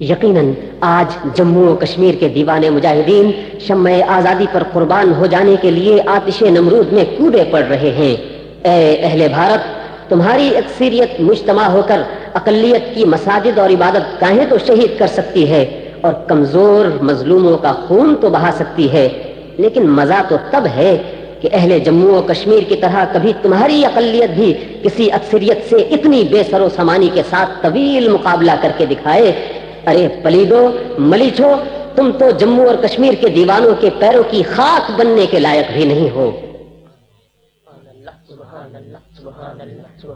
یقیناً آج جموں و کشمیر کے دیوان مجاہدین شمع آزادی پر قربان ہو جانے کے لیے آتش نمرود میں کودے پڑ رہے ہیں۔ اے اہل بھارت، تمہاری اکثریت مجتمع ہو کر اقلیت کی مساجد اور عبادت گاہیں تو شہید کر سکتی ہے اور کمزور مظلوموں کا خون تو بہا سکتی ہے۔ لیکن مزہ تو تب ہے کہ اہل جموں و کشمیر کی طرح کبھی تمہاری اقلیت بھی کسی اکثریت سے اتنی بے سر و سمانی کے ساتھ طویل مقابلہ کر کے دکھائے ارے پلیدو ملیچو تم تو جموں اور کشمیر کے دیوانوں کے پیروں کی خاک بننے کے لائق بھی نہیں ہو۔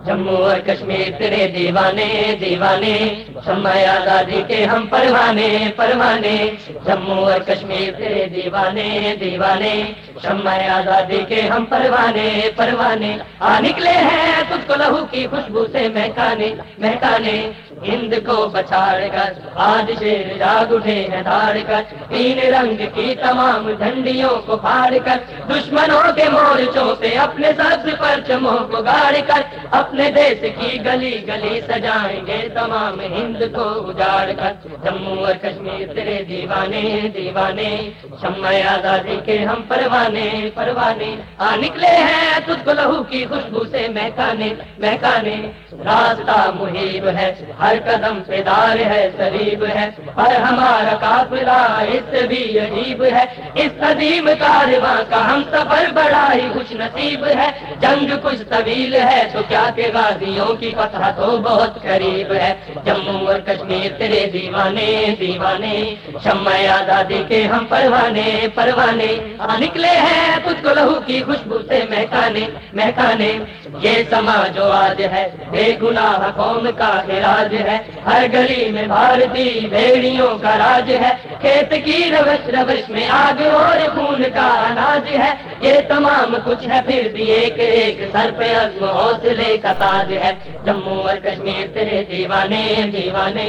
جموں اور کشمیر تیرے دیوانے دیوانے۔ شمع آزادی کے ہم پروانے پروانے۔ جموں اور کشمیر تیرے دیوانے دیوانے۔ شمع آزادی کے ہم پروانے پروانے۔ آ نکلے ہیں تجھ کو لہو کی خوشبو سے مہکانے مہکانے۔ ہند کو بچاڑ کر آج شیر جاگ اٹھے ہیں دھاڑ کر۔ تین رنگ کی تمام جھنڈیوں کو پھاڑ کر۔ دشمنوں کے مورچوں پہ اپنے سبز پر پرچموں کو گاڑ کر اپنے دیش کی گلی گلی سجائیں گے تمام ہند کو اجاڑ کر۔ جموں اور کشمیر تیرے دیوانے دیوانے۔ شمع آزادی کے ہم پروانے پروانے۔ آ نکلے ہیں تجھ کو لہو کی خوشبو سے مہکانے مہکانے۔ راستہ محیب ہے، ہر قدم پہ دار ہے شریف ہے۔ پر ہمارا قافلہ اس سے بھی عجیب ہے۔ اس قدیم کارواں کا ہم سفر بڑا ہی خوش نصیب ہے۔ جنگ کچھ طویل ہے، تو کیا کہ غازیوں کی فتح تو بہت قریب ہے۔ جموں اور کشمیر تیرے دیوانے دیوانے، شمع آزادی کے ہم پروانے پروانے۔ نکلے ہیں تجھ کو لہو کی خوشبو سے مہکانے مہکانے۔ یہ سما جو آج ہے، بے گناہ قوم کا علاج ہے۔ ہر گلی میں بھارتی بھیڑیوں کا راج ہے۔ کھیت کی روش روش میں آگ اور خون کا اناج ہے۔ یہ تمام کچھ ہے پھر بھی ایک ایک سر پہ عزم حوصلے کا تاج ہے۔ جموں اور کشمیر تیرے دیوانے دیوانے،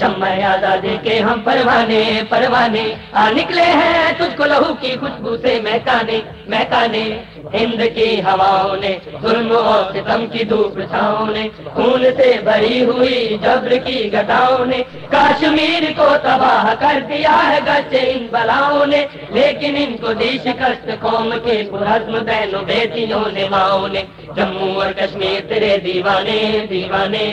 شمع آزادی کے ہم پروانے پروانے آ نکلے ہیں تجھ کو لہو کی خوشبو سے مہکانے مہکانے ہند کی ہواؤں نے ظلم اور ستم کی دھوپ چھاؤں نے خون سے بھری ہوئی جبر کی گٹاؤں نے کشمیر کو تباہ کر دیا ہے گچے ان بلاؤں نے لیکن ان کو دی شکست قوم کے پرزم بہنوں، بیٹیوں نے ماؤں نے جموں اور کشمیر تیرے دیوانے دیوانے،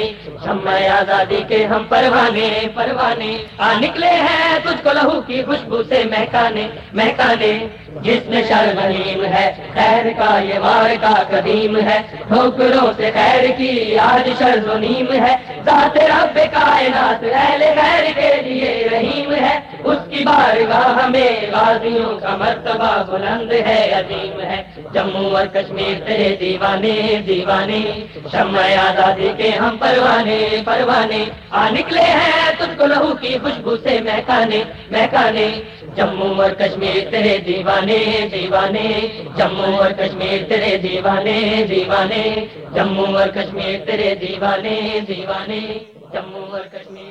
شمع آزادی کے ہم پروانے پروانے۔ آ نکلے ہیں تجھ کو لہو کی خوشبو سے مہکانے مہکانے day. جس میں شرمیم ہے، خیر کا یہ وار کا قدیم ہے۔ ٹھوکروں سے خیر کی آج شرز و نیم ہے۔ ذات رب کائنات اہل خیر کے لیے رحیم ہے۔ اس کی بارگاہ میں غازیوں کا مرتبہ بلند ہے، عظیم ہے۔ جموں اور کشمیر تیرے دیوانے دیوانے۔ شمع آزادی کے ہم پروانے پروانے۔ آ نکلے ہیں تجھ کو لہو کی خوشبو سے مہکانے مہکانے۔ جموں اور کشمیر تیرے دیوانے دیوانے، جموں اور کشمیر تیرے دیوانے دیوانے، جموں اور کشمیر تیرے دیوانے دیوانے، جموں اور کشمیر